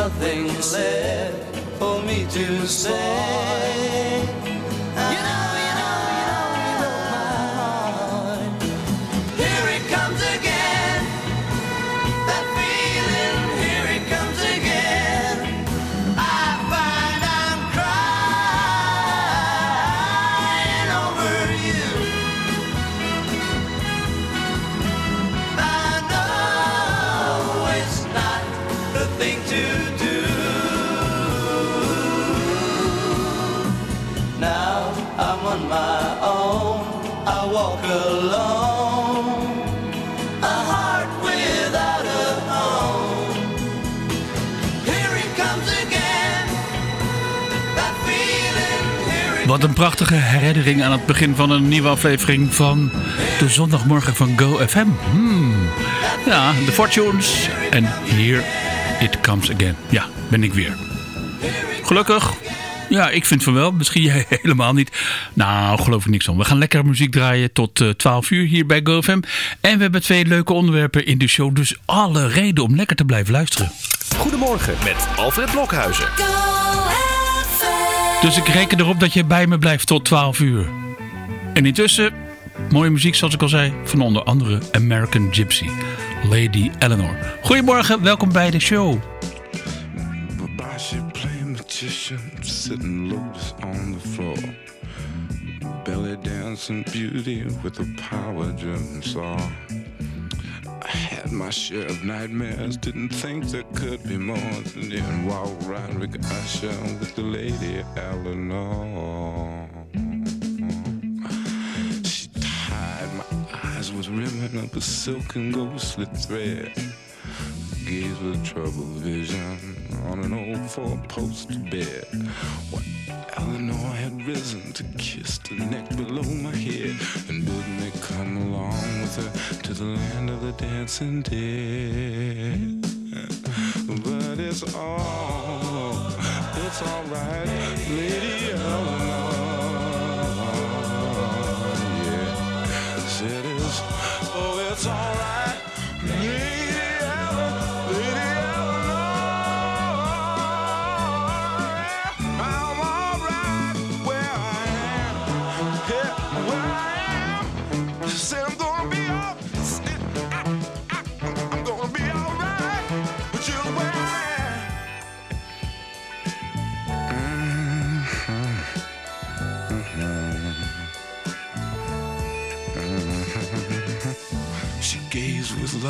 nothing left for me to say. Wat een prachtige herinnering aan het begin van een nieuwe aflevering van de zondagmorgen van Go FM. Hmm. Ja, de Fortunes. En Here It Comes Again. Ja, ben ik weer. Gelukkig. Ja, ik vind van wel. Misschien jij helemaal niet. Nou, geloof ik niks van. We gaan lekker muziek draaien tot eh, 12 uur hier bij GoFM. En we hebben twee leuke onderwerpen in de show. Dus alle reden om lekker te blijven luisteren. Goedemorgen met Alfred Blokhuizen. Dus ik reken erop dat je bij me blijft tot 12 uur. En intussen, mooie muziek zoals ik al zei, van onder andere American Gypsy, Lady Eleanor. Goedemorgen, welkom bij de show. Dancing beauty with a power. I had my share of nightmares, didn't think there could be more than then walk Roderick Usher with the lady Eleanor. She tied my eyes with ribbon of a silken ghostly thread. gaze with troubled vision on an old four-post bed. What Eleanor had risen to kiss the neck below my head and me come along with her to the land of the dancing dead. But it's all, it's all right, Lady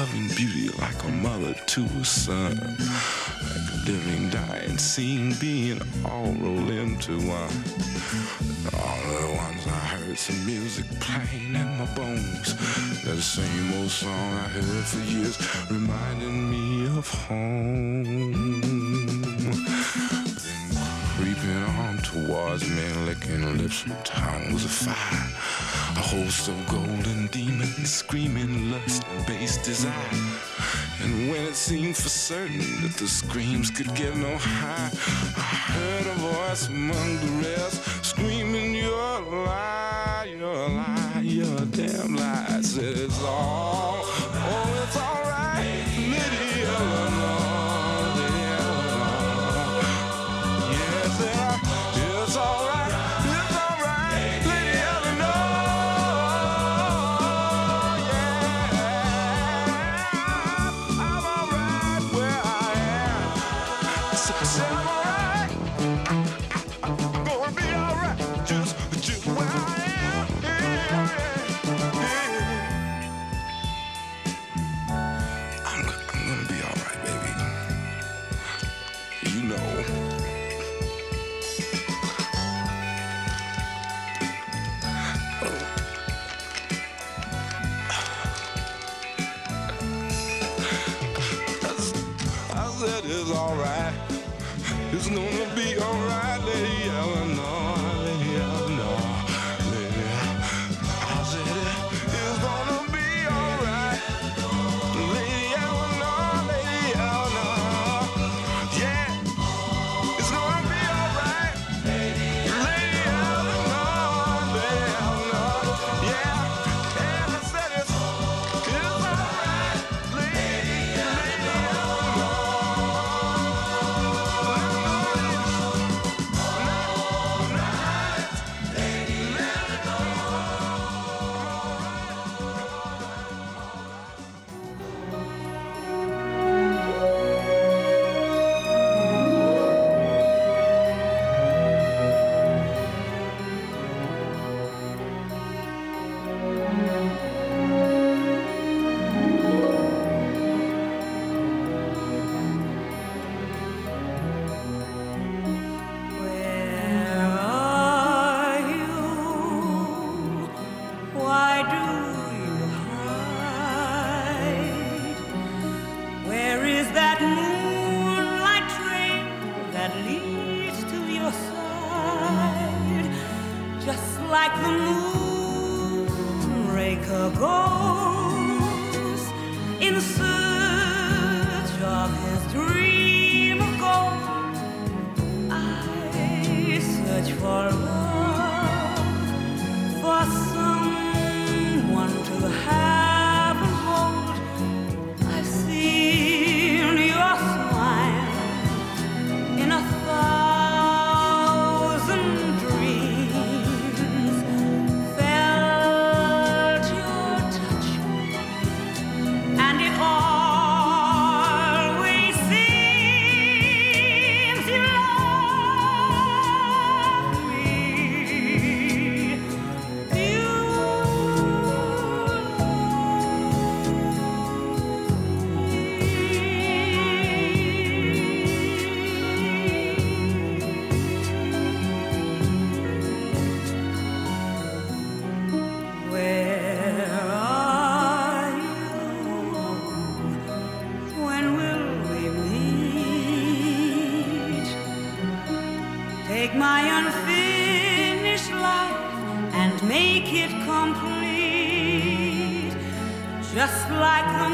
loving beauty like a mother to a son. Like a living, dying scene being all rolled into one. All at once I heard some music playing in my bones. That same old song I heard for years reminding me of home. Towards me, licking lips with tongues of fire. A host of golden demons screaming lust and base desire. And when it seemed for certain that the screams could get no higher, I heard a voice among the rest just like the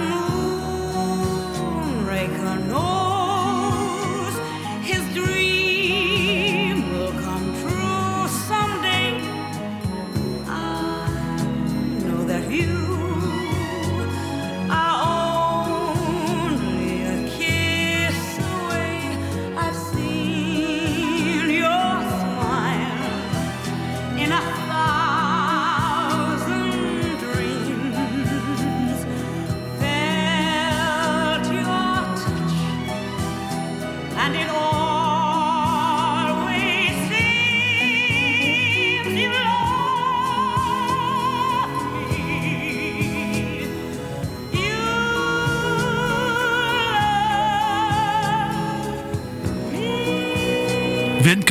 moonraker knows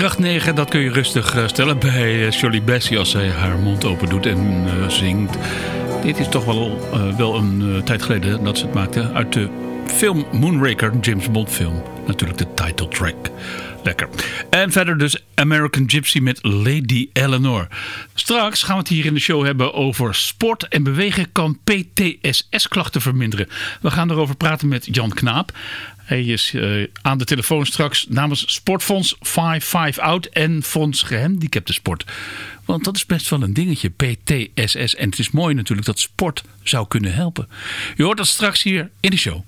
Kracht 9, dat kun je rustig eh, stellen bij eh, Shirley Bessie als zij haar mond open doet en eh, zingt. Dit is toch wel, wel een tijd geleden dat ze het maakte uit de film Moonraker, James Bond film. Natuurlijk de title track. Lekker. En verder dus American Gypsy met Lady Eleanor. Straks gaan we het hier in de show hebben over sport en bewegen kan PTSS-klachten verminderen. We gaan erover praten met Jan Knaap. Hij is eh, aan de telefoon straks namens Sportfonds 55 Out en Fonds Gehandicapte Sport. Want dat is best wel een dingetje, PTSS. En het is mooi natuurlijk dat sport zou kunnen helpen. Je hoort dat straks hier in de show.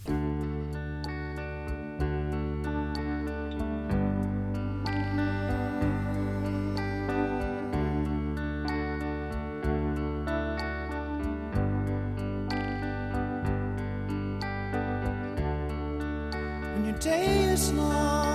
day is long.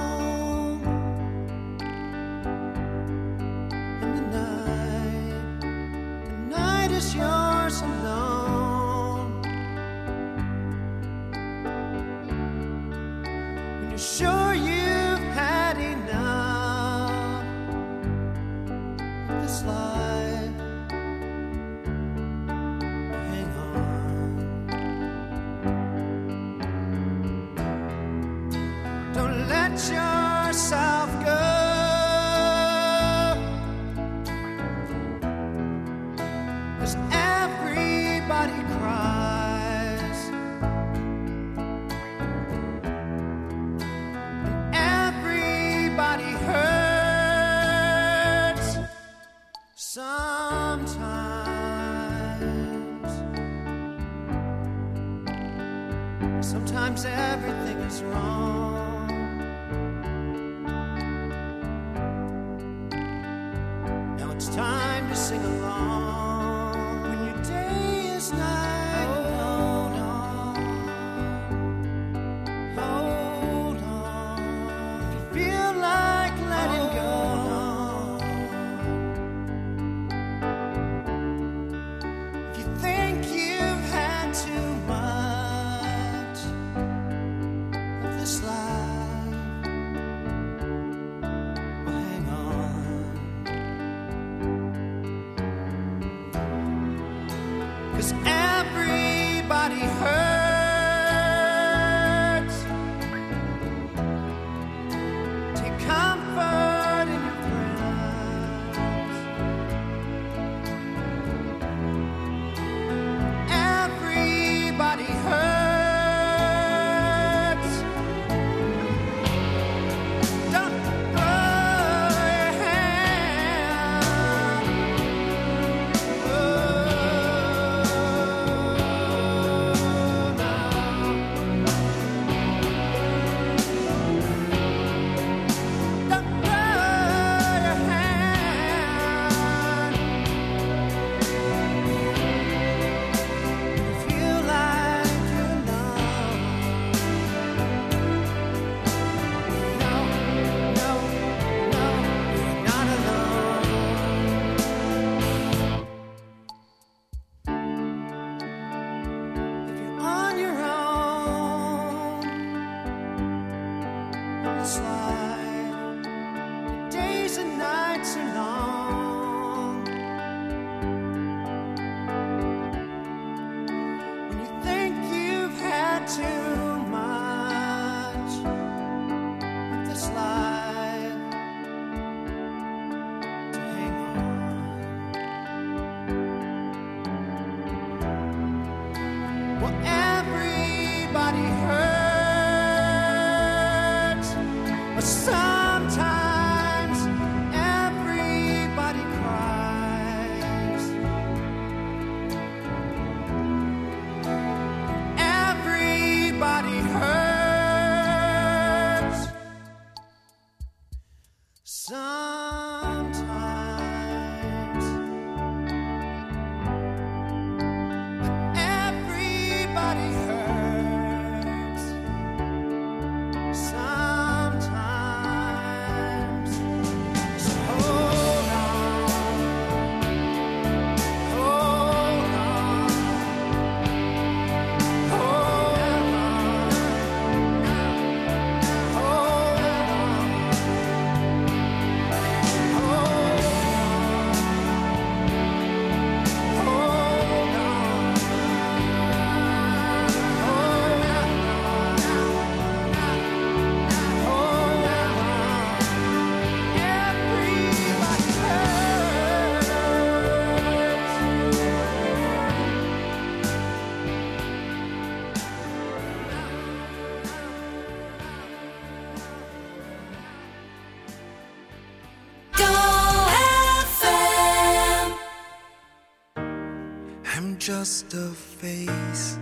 Just a face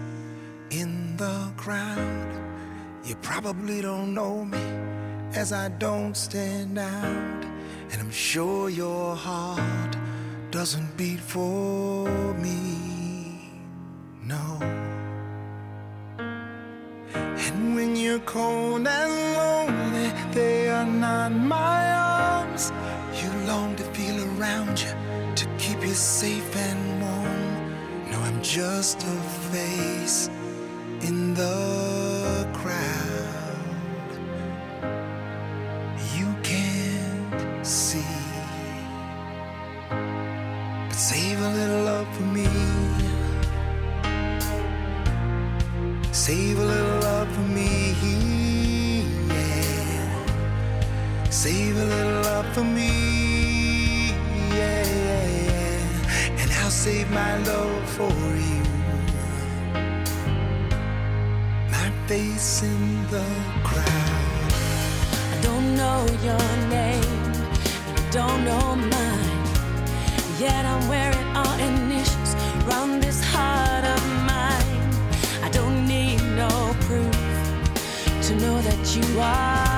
in the crowd. You probably don't know me as I don't stand out. And I'm sure your heart doesn't beat for me. Just a face in the crowd. You can't see. But save a little love for me. Save a little love for me. Yeah. Save a little love for me. I'll save my love for you. My face in the crowd. I don't know your name, you don't know mine. Yet I'm wearing our initials round this heart of mine. I don't need no proof to know that you are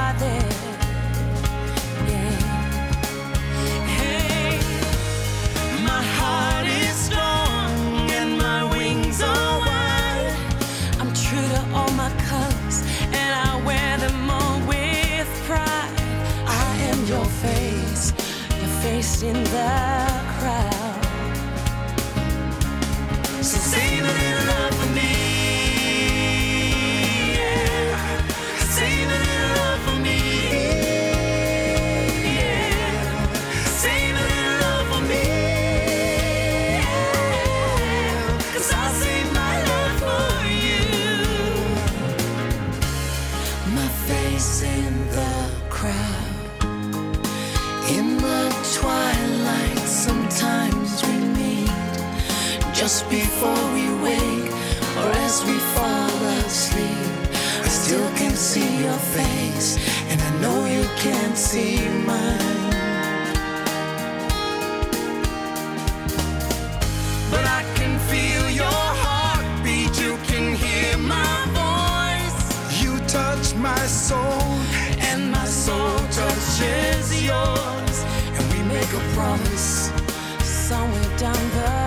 before we wake or as we fall asleep. I still can see your face, and I know you can't see mine. But I can feel your heartbeat, you can hear my voice. You touch my soul, and my soul touches yours. And we make a promise somewhere down the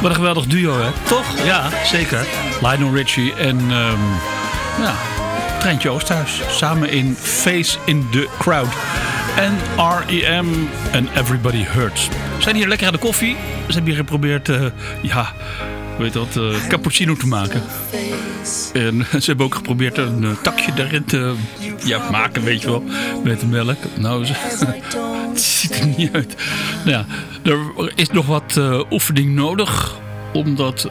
Wat een geweldig duo, hè? Toch? Ja, zeker. Lionel Richie en ehm ja, Treintje Oosthuis. Samen in Face in the Crowd. En R.E.M. en Everybody Hurts. We zijn hier lekker aan de koffie. Ze hebben hier geprobeerd, eh, ja, heet dat, eh, cappuccino te maken. En ze hebben ook geprobeerd een eh, takje daarin te ja, maken, weet je wel. Met de melk. Nou, ze, het ziet er niet uit. Nou ja, er is nog wat eh, oefening nodig om dat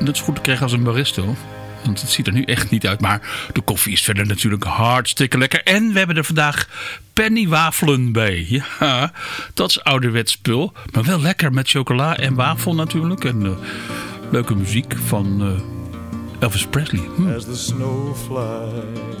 net zo goed te krijgen als een baristo. Want het ziet er nu echt niet uit. Maar de koffie is verder natuurlijk hartstikke lekker. En we hebben er vandaag pennywafelen bij. Ja, dat is ouderwets spul. Maar wel lekker met chocola en wafel natuurlijk. En eh, leuke muziek van eh, Elvis Presley. Hm. as the snow flies.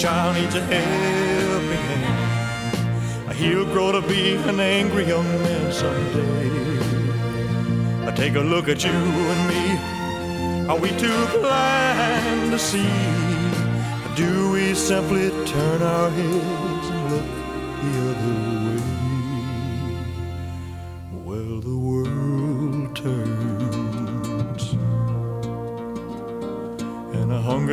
Child needs a helping hand. He'll grow to be an angry young man someday. Take a look at you and me. Are we too blind to see? Do we simply turn our heads and look the other way?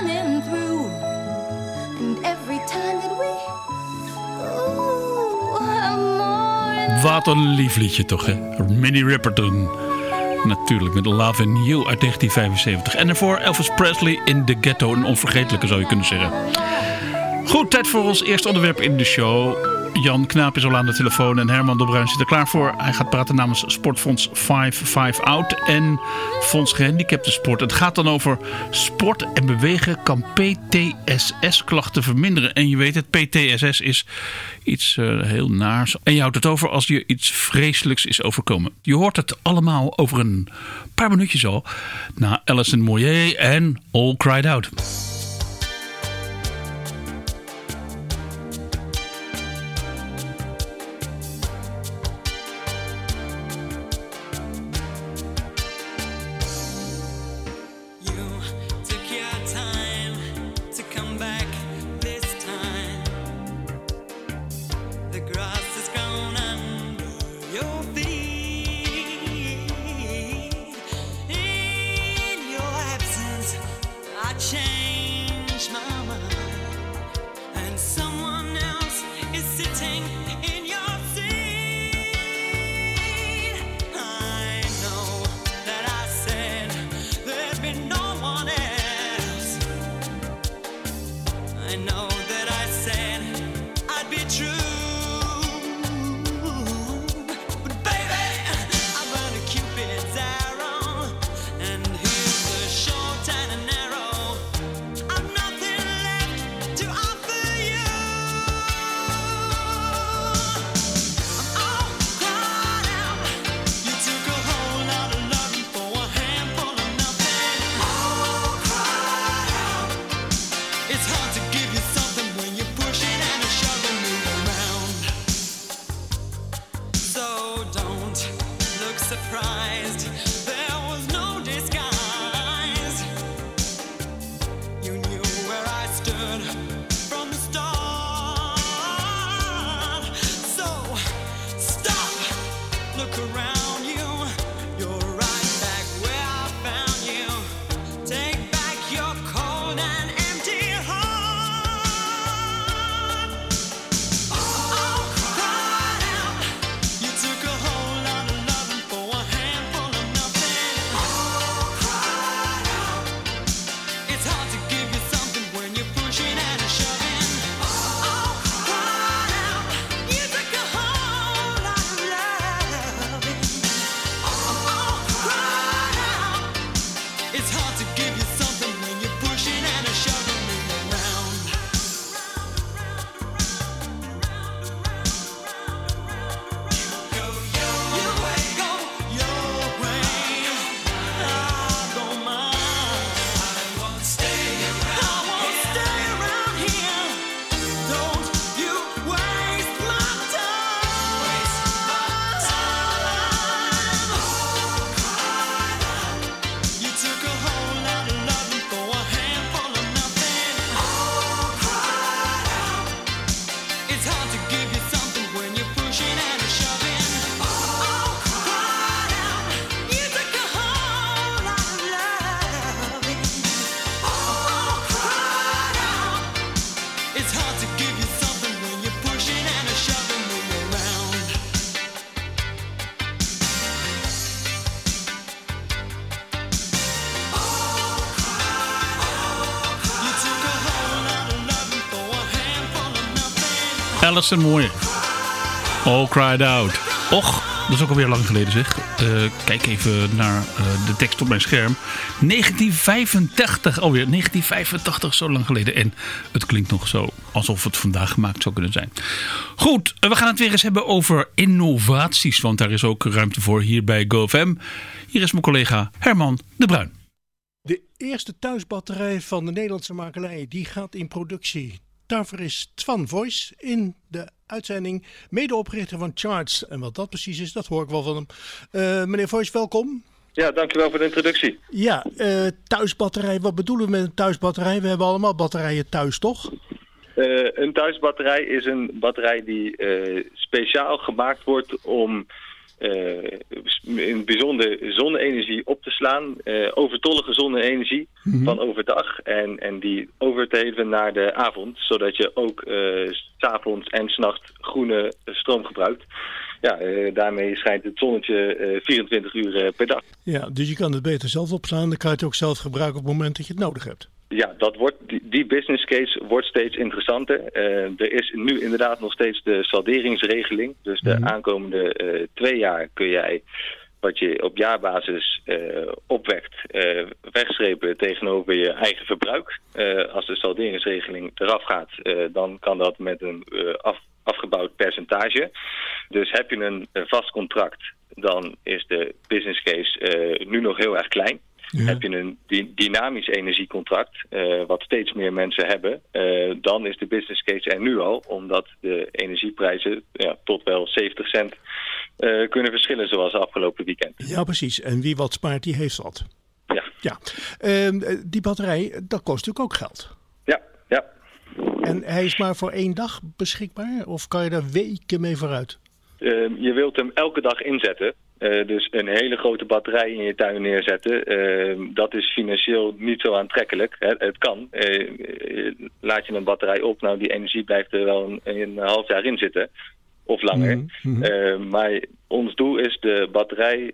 Shining through. And every time that we, ooh, Wat een lief liedje toch, hè? Minnie Riperton. Natuurlijk, met Love in You uit 1975. En daarvoor Elvis Presley in The Ghetto. Een onvergetelijke zou je kunnen zeggen. Goed, tijd voor ons eerste onderwerp in de show. Jan Knaap is al aan de telefoon en Herman de Bruin zit er klaar voor. Hij gaat praten namens Sportfonds 5 Out en Fonds Gehandicapten Sport. Het gaat dan over sport en bewegen kan PTSS-klachten verminderen. En je weet het, PTSS is iets eh, heel naars. En je houdt het over als je iets vreselijks is overkomen. Je hoort het allemaal over een paar minuutjes al. Na Alison Moyer en All Cried Out. Nothing. Alison Moyer. All Cried Out. Och, dat is ook alweer lang geleden zeg. Eh, kijk even naar eh, de tekst op mijn scherm. 1985 alweer. 1985, zo lang geleden. En het klinkt nog zo alsof het vandaag gemaakt zou kunnen zijn. Goed, eh, we gaan het weer eens hebben over innovaties. Want daar is ook ruimte voor hier bij GoFM. Hier is mijn collega Herman de Bruin. De eerste thuisbatterij van de Nederlandse makelij die gaat in productie. Daarvoor is Twan Voice in de uitzending medeoprichter van Charts. En wat dat precies is, dat hoor ik wel van hem. Eh, meneer Voice, welkom. Ja, dankjewel voor de introductie. Ja, eh, thuisbatterij. Wat bedoelen we met een thuisbatterij? We hebben allemaal batterijen thuis, toch? Eh, een thuisbatterij is een batterij die speciaal gemaakt wordt om in het bijzonder zonne-energie op te slaan. eh, overtollige zonne-energie van overdag. En, en die over te hevelen naar de avond. Zodat je ook eh, s s'avonds en s'nachts groene stroom gebruikt. Ja, eh, daarmee schijnt het zonnetje eh, 24 uur eh, per dag. Ja, dus je kan het beter zelf opslaan. Dan kan je het ook zelf gebruiken op het moment dat je het nodig hebt. Ja, dat wordt, die, business case wordt steeds interessanter. Eh, er is nu inderdaad nog steeds de salderingsregeling. Dus de aankomende eh, twee jaar kun jij wat je op jaarbasis eh, opwekt eh, wegstrepen tegenover je eigen verbruik. Eh, als de salderingsregeling eraf gaat, eh, dan kan dat met een eh, af, afgebouwd percentage. Dus heb je een, eh, vast contract, dan is de business case eh, nu nog heel erg klein. Heb je een dy- dynamisch energiecontract, eh, wat steeds meer mensen hebben, eh, dan is de business case er nu al, omdat de energieprijzen ja, tot wel 70 cent kunnen verschillen, zoals afgelopen weekend. Ja, precies. En wie wat spaart, die heeft wat. Ja, Ja. Ehm, eh, die batterij, dat kost natuurlijk ook geld. ja, ja. En hij is maar voor één dag beschikbaar? Of kan je daar weken mee vooruit? Eh, je wilt hem elke dag inzetten. Eh, dus een hele grote batterij in je tuin neerzetten, eh, dat is financieel niet zo aantrekkelijk. Hè, het kan. Eh, eh, laat je een batterij op, nou die energie blijft er wel een, een half jaar in zitten. Of langer. Eh, maar ons doel is de batterij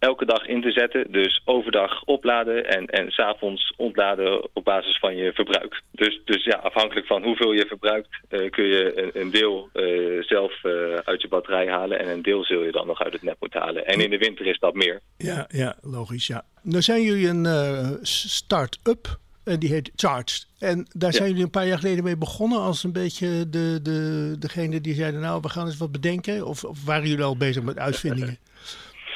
elke dag in te zetten. Dus overdag opladen en, en s'avonds ontladen op basis van je verbruik. Dus, dus ja, afhankelijk van hoeveel je verbruikt eh, kun je een, een deel eh, zelf eh, uit je batterij halen. En een deel zul je dan nog uit het net moeten halen. En in de winter is dat meer. Ja, ja, logisch, ja. Nou zijn jullie een start-up en die heet Charged. En daar zijn jullie een paar jaar geleden mee begonnen als een beetje de, de, degene die zeiden, nou, we gaan eens wat bedenken. Of, of waren jullie al bezig met uitvindingen?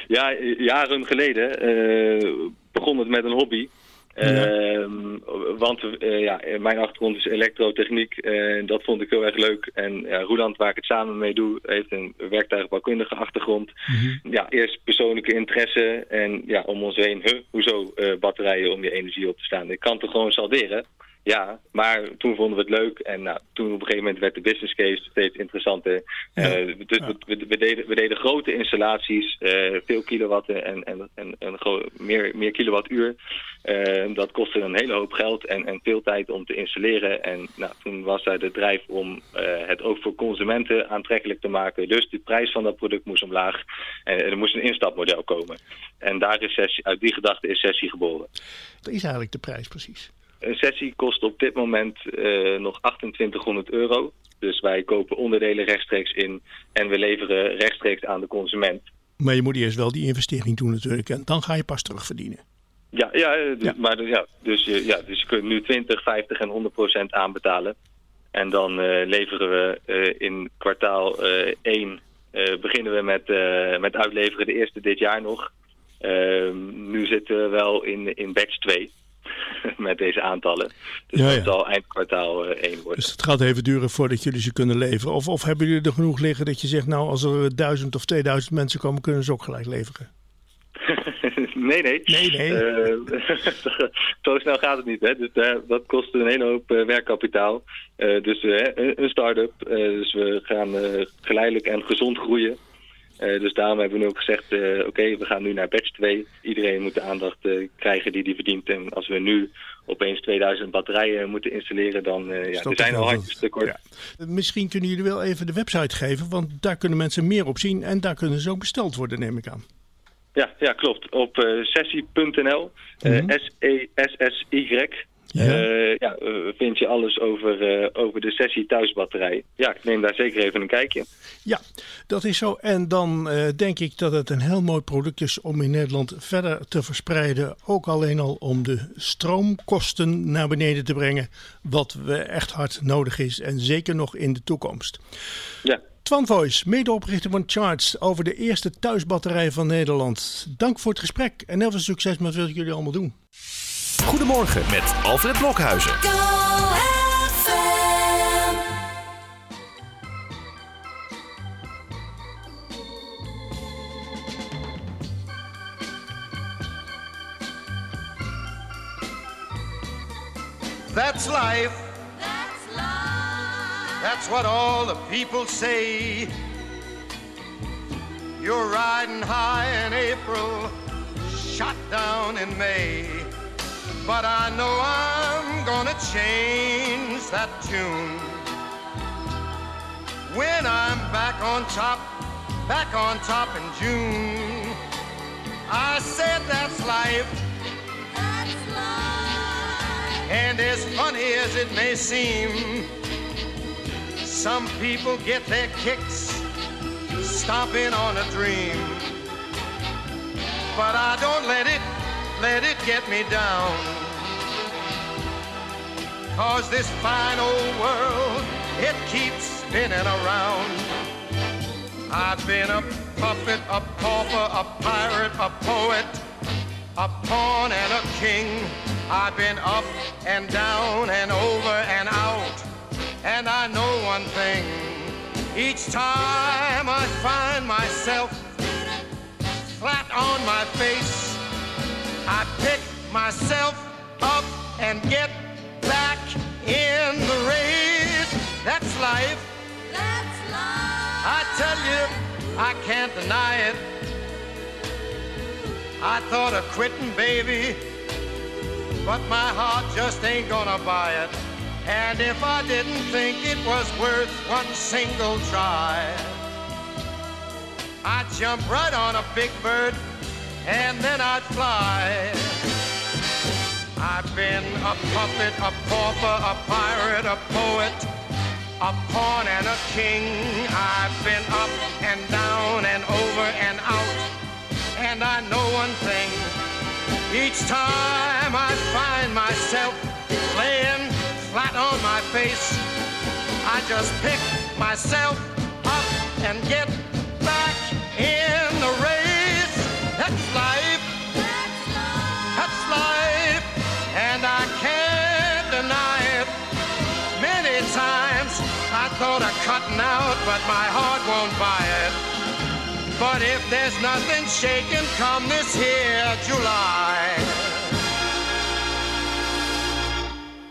Ja, jaren geleden eh, begon het met een hobby. Ehm, want eh, ja, mijn achtergrond is elektrotechniek en dat vond ik heel erg leuk. En ja, Roeland, waar ik het samen mee doe, heeft een werktuigbouwkundige achtergrond. Ja, eerst persoonlijke interesse en ja, om ons heen, huh, hoezo eh, batterijen om je energie op te staan? Ik kan toch gewoon salderen? Ja, maar toen vonden we het leuk en nou, toen op een gegeven moment werd de business case steeds interessanter. Dus we, we, we deden, we deden grote installaties, eh, veel kilowatten en, en, en, en meer, meer kilowattuur. Eh, dat kostte een hele hoop geld en, en veel tijd om te installeren. En nou, toen was daar de drijf om het ook voor consumenten aantrekkelijk te maken. Dus de prijs van dat product moest omlaag en er moest een instapmodel komen. En daar is sessie, uit die gedachte is sessie geboren. Dat is eigenlijk de prijs precies. Een sessie kost op dit moment eh, nog 2800 euro. Dus wij kopen onderdelen rechtstreeks in en we leveren rechtstreeks aan de consument. Maar je moet eerst wel die investering doen natuurlijk. En dan ga je pas terugverdienen. Ja, ja, eh, dus, Maar, dus, ja, dus, je- ja, dus je kunt nu 20, 50 en 100 procent aanbetalen. En dan eh, leveren we eh, in kwartaal eh 1 beginnen we met, eh, met uitleveren de eerste dit jaar nog. Ehm, nu zitten we wel in, in batch 2 met deze aantallen. Dus Ja, dat zal eind kwartaal eh 1 worden. Dus het gaat even duren voordat jullie ze kunnen leveren. Of, of hebben jullie er genoeg liggen dat je zegt, nou als er duizend of 2000 mensen komen, kunnen ze ook gelijk leveren? nee, nee. Nee, nee. Eh, zo snel gaat het niet. Hè? Dus dat kost een hele hoop eh, werkkapitaal. Eh, dus eh, een, start-up. eh, dus we gaan eh, geleidelijk en gezond groeien. Eh, dus daarom hebben we nu ook gezegd, eh, oké, we gaan nu naar batch 2. Iedereen moet de aandacht eh, krijgen die die verdient. En als we nu opeens 2000 batterijen moeten installeren, dan ja, er zijn al handjes tekort. Misschien kunnen jullie wel even de website geven, want daar kunnen mensen meer op zien. En daar kunnen ze ook besteld worden, neem ik aan. Ja, ja klopt. Op sessie.nl, Mhm. S-E-S-S-Y, eh, ja, eh, vind je alles over, eh, over de sessie thuisbatterij. Ja, ik neem daar zeker even een kijkje. Ja, dat is zo. En dan eh, denk ik dat het een heel mooi product is om in Nederland verder te verspreiden. Ook alleen al om de stroomkosten naar beneden te brengen. Wat we echt hard nodig is en zeker nog in de toekomst. Ja. Twan Voice, medeoprichter van Charge over de eerste thuisbatterij van Nederland. Dank voor het gesprek en heel veel succes met wat jullie allemaal doen. Goedemorgen met Alfred Blokhuizen. That's life. That's life. That's what all the people say. You're riding high in April, shot down in May. But I know I'm gonna change that tune. When I'm back on top, back on top in June. I said that's life. That's life. And as funny as it may seem, some people get their kicks stomping on a dream. But I don't let it, let it get me down. Cause this fine old world, it keeps spinning around. I've been a puppet, a pauper, a pirate, a poet, a pawn and a king. I've been up and down and over and out. And I know one thing. Each time I find myself flat on my face, myself up and get back in the race. That's life. That's life. I tell you, I can't deny it. I thought of quitting, baby, but my heart just ain't gonna buy it. And if I didn't think it was worth one single try, I'd jump right on a big bird and then I'd fly. I've been a puppet, a pauper, a pirate, a poet, a pawn and a king. I've been up and down and over and out. And I know one thing. Each time I find myself laying flat on my face, I just pick myself up and get back in the race. Cutting out, but my heart won't buy it. But if there's nothing shaking come this here July,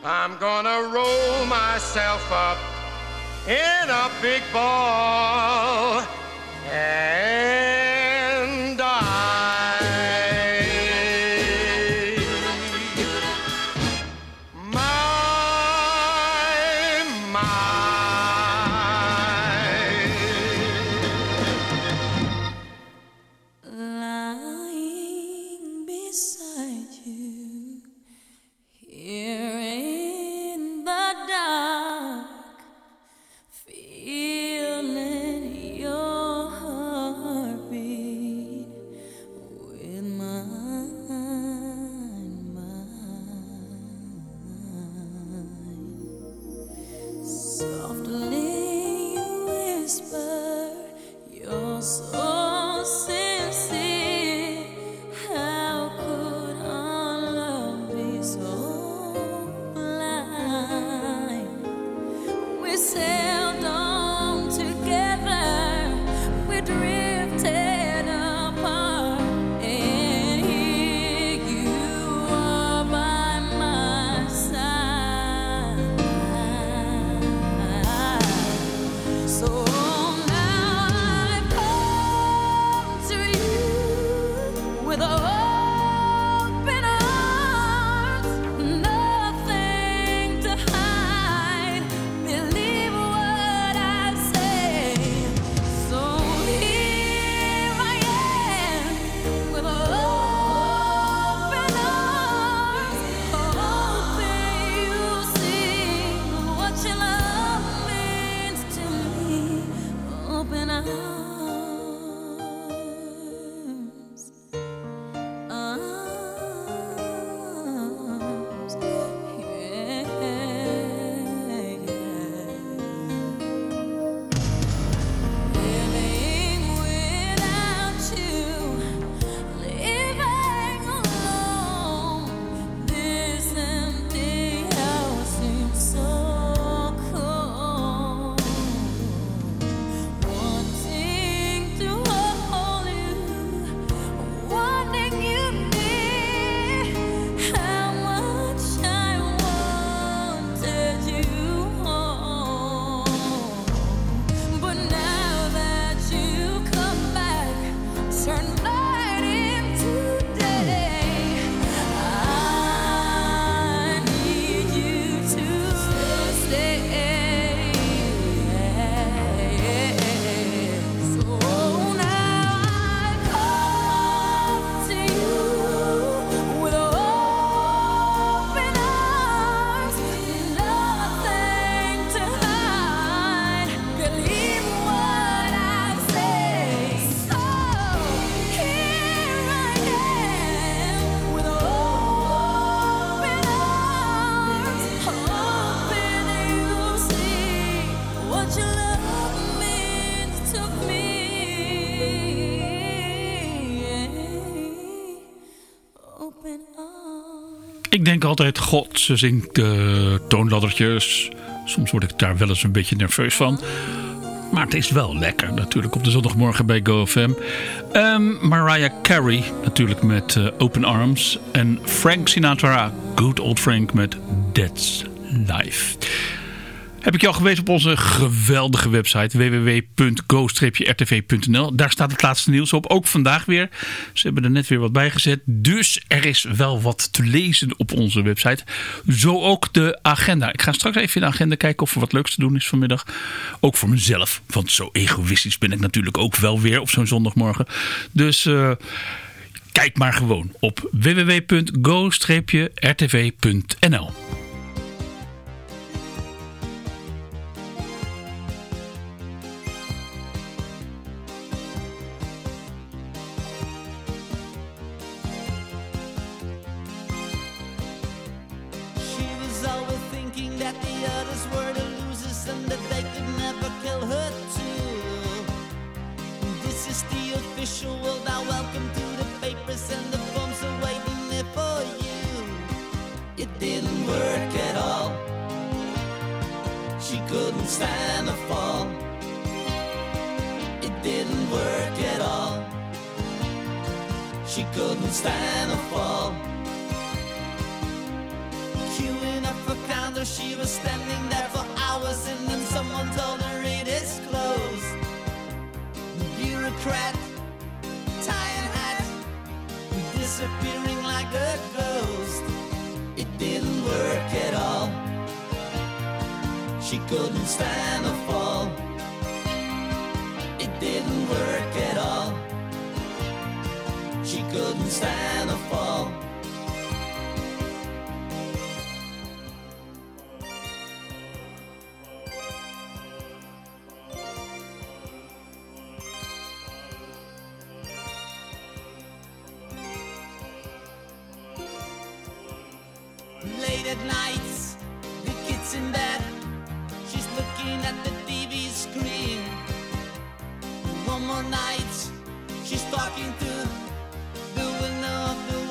I'm gonna roll myself up in a big ball. And denk altijd, god, ze zingt de toonladdertjes. Soms word ik daar wel eens een beetje nerveus van. Maar het is wel lekker natuurlijk op de zondagmorgen bij GoFM. Ehm Mariah Carey natuurlijk met eh, Open Arms. En Frank Sinatra, Good Old Frank met That's Life. Heb ik je al gewezen op onze geweldige website www.go-rtv.nl. Daar staat het laatste nieuws op. Ook vandaag weer. Ze hebben er net weer wat bij gezet. Dus er is wel wat te lezen op onze website. Zo ook de agenda. Ik ga straks even in de agenda kijken of er wat leuks te doen is vanmiddag. Ook voor mezelf. Want zo egoïstisch ben ik natuurlijk ook wel weer op zo'n zondagmorgen. Dus... eh, Kijk maar gewoon op www.go-rtv.nl.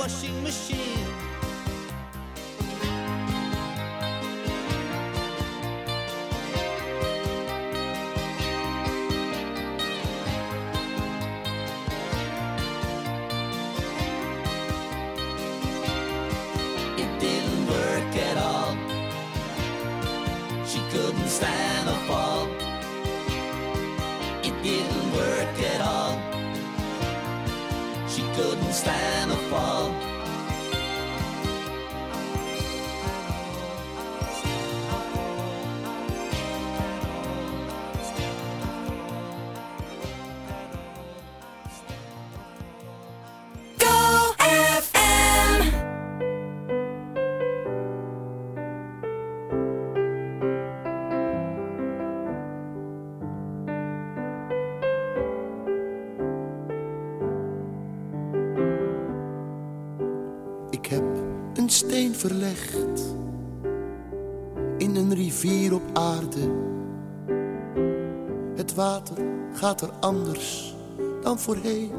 washing machine. Stand a fall. Water gaat er anders dan voorheen.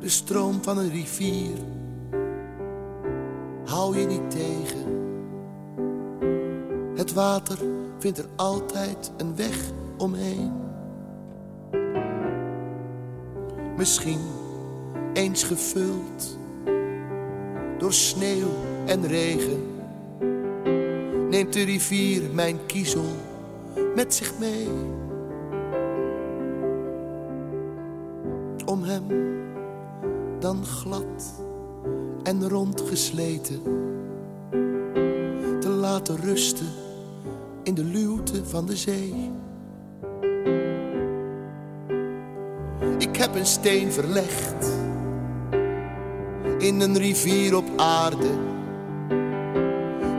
De stroom van een rivier hou je niet tegen. Het water vindt er altijd een weg omheen. Misschien eens gevuld door sneeuw en regen. Neemt de rivier mijn kiezel met zich mee. Om hem dan glad en rondgesleten te laten rusten in de luwte van de zee. Ik heb een steen verlegd in een rivier op aarde.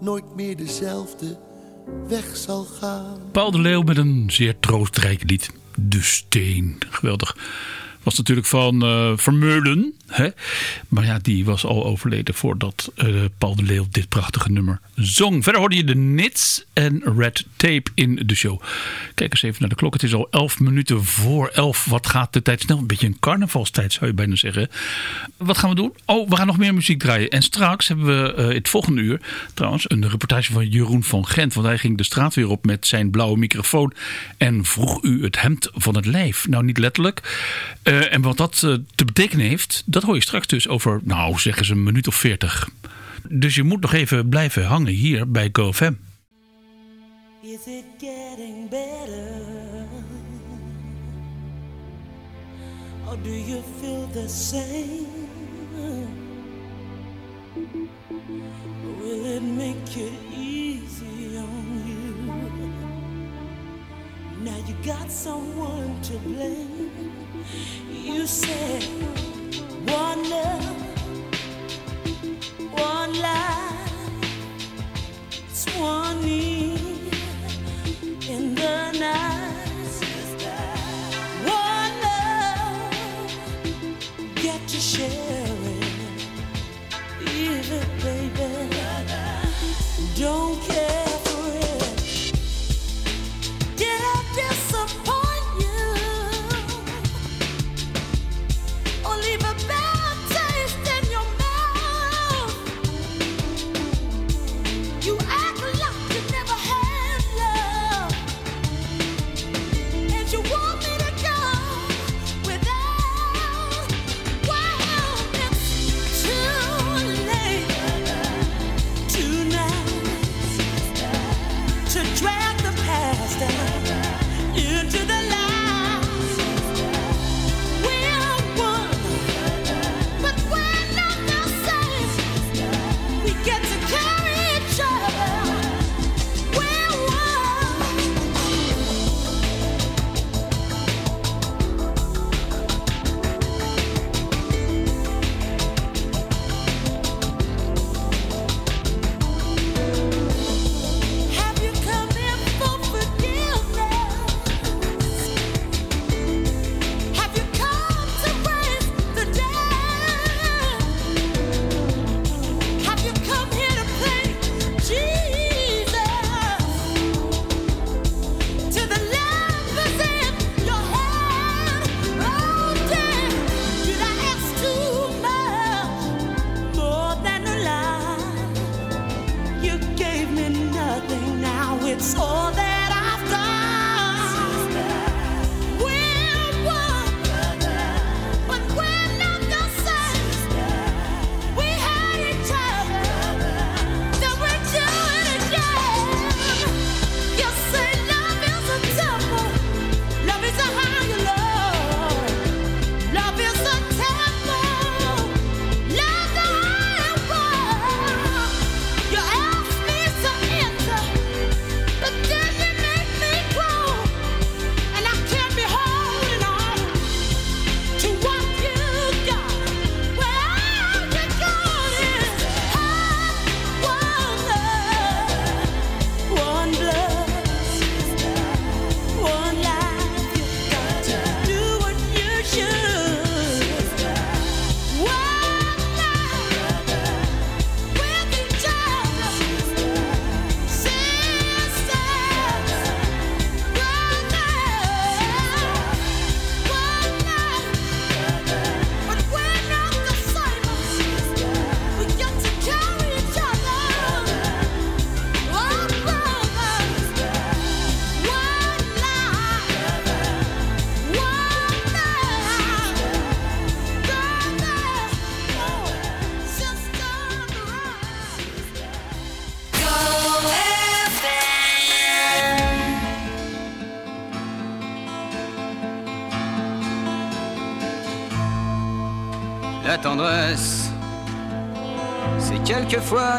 nooit meer dezelfde weg zal gaan. Paul de Leeuw met een zeer troostrijk lied. De Steen. Geweldig. Was natuurlijk van eh, Vermeulen. Hè? Maar ja, die was al overleden voordat eh, Paul de Leeuw dit prachtige nummer zong. Verder hoorde je de Nits en Red Tape in de show. Kijk eens even naar de klok. Het is al 11 minuten voor 11. Wat gaat de tijd snel? Een beetje een carnavalstijd zou je bijna zeggen. Wat gaan we doen? Oh, we gaan nog meer muziek draaien. En straks hebben we uh, het volgende uur trouwens een reportage van Jeroen van Gent. Want hij ging de straat weer op met zijn blauwe microfoon. En vroeg u het hemd van het lijf. Nou, niet letterlijk. Uh, en wat dat uh, te betekenen heeft, dat hoor je straks dus over, nou zeggen ze een minuut of veertig. Dus je moet nog even blijven hangen hier bij GoFM. Is it getting better? Or do you feel the same? Will it make it easy on you? Now you got someone to blame. You said one love, one life,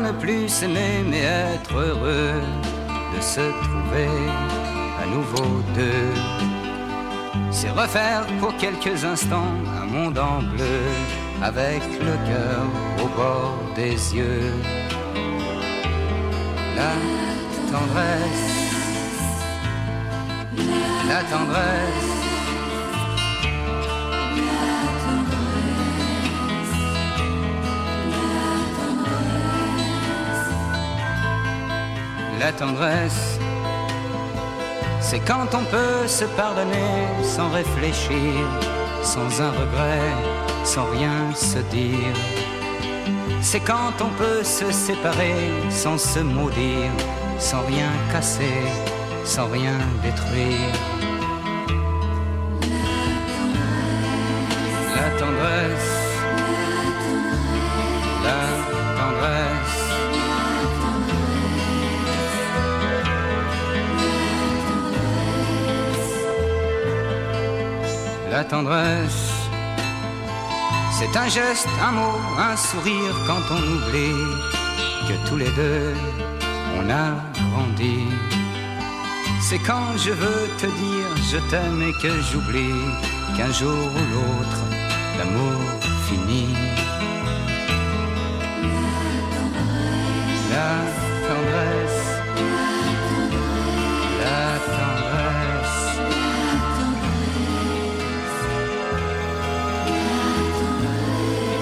ne plus s'aimer mais être heureux de se trouver à nouveau deux. C'est refaire pour quelques instants un monde en bleu avec le cœur au bord des yeux. La tendresse, la tendresse. La tendresse, c'est quand on peut se pardonner sans réfléchir, sans un regret, sans rien se dire. C'est quand on peut se séparer sans se maudire, sans rien casser, sans rien détruire. La tendresse, c'est un geste, un mot, un sourire quand on oublie que tous les deux on a grandi. C'est quand je veux te dire je t'aime et que j'oublie qu'un jour ou l'autre l'amour finit.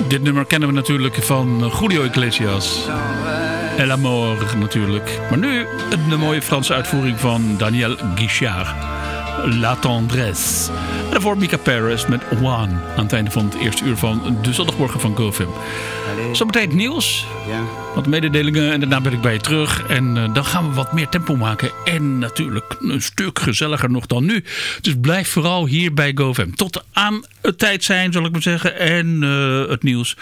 Dit nummer kennen we natuurlijk van Julio Iglesias. El Amor natuurlijk. Maar nu een mooie Franse uitvoering van Daniel Guichard. La Tendresse. En daarvoor Mika Paris met One. Aan het einde van het eerste uur van de zondagmorgen van GoFam. Zometeen het nieuws. Ja. Wat mededelingen en daarna ben ik bij je terug. En eh, dan gaan we wat meer tempo maken. En natuurlijk een stuk gezelliger nog dan nu. Dus blijf vooral hier bij GoFam. Tot aan het tijd zijn, zal ik maar zeggen. En eh, het nieuws.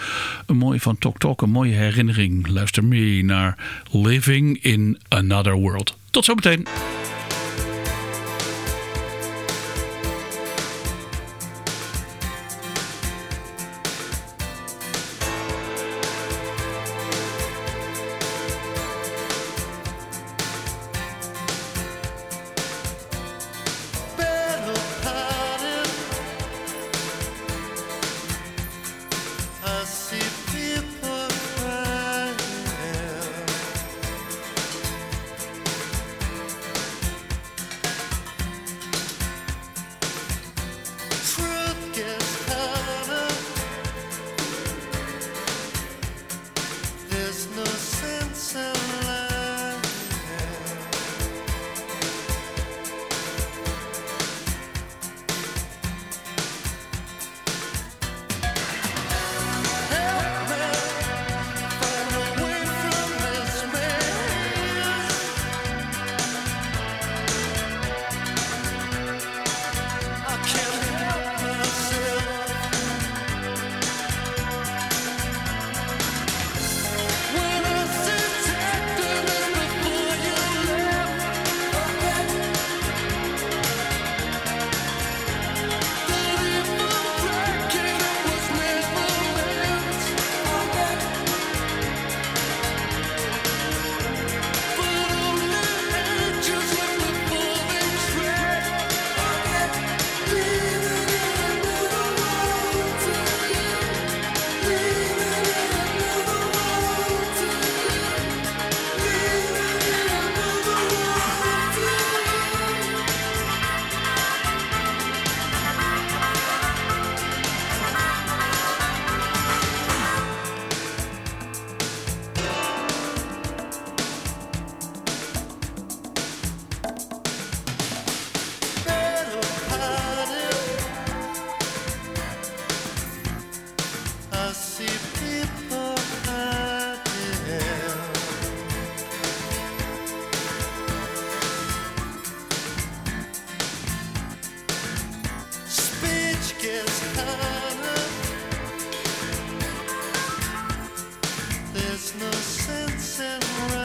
Een mooie van Tok Tok. Een mooie herinnering. Luister mee naar Living in Another World. Tot zometeen. There's no sense in running.